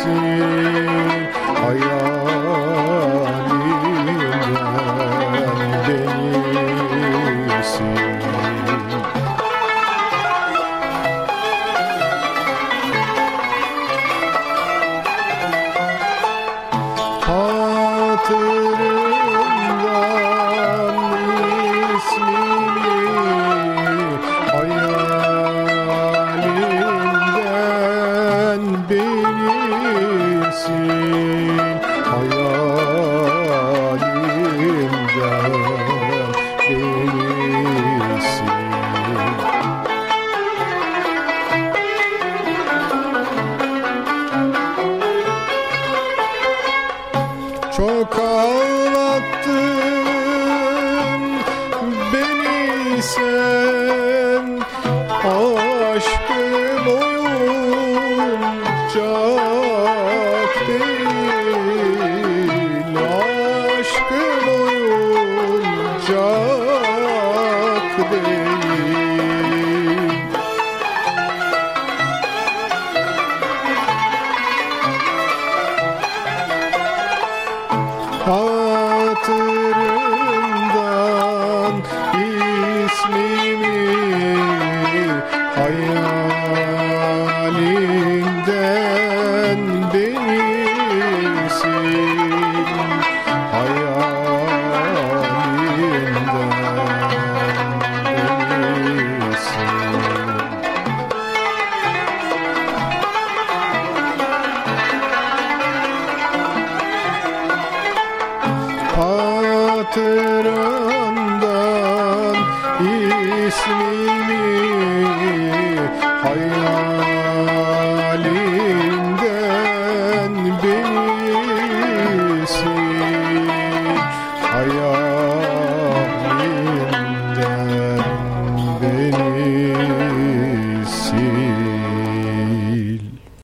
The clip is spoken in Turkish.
sil hayalinden beni Çok ağlattın beni sen. Aşkın oyuncak değil. Aşkın oyuncak değil hatırı yanından ismi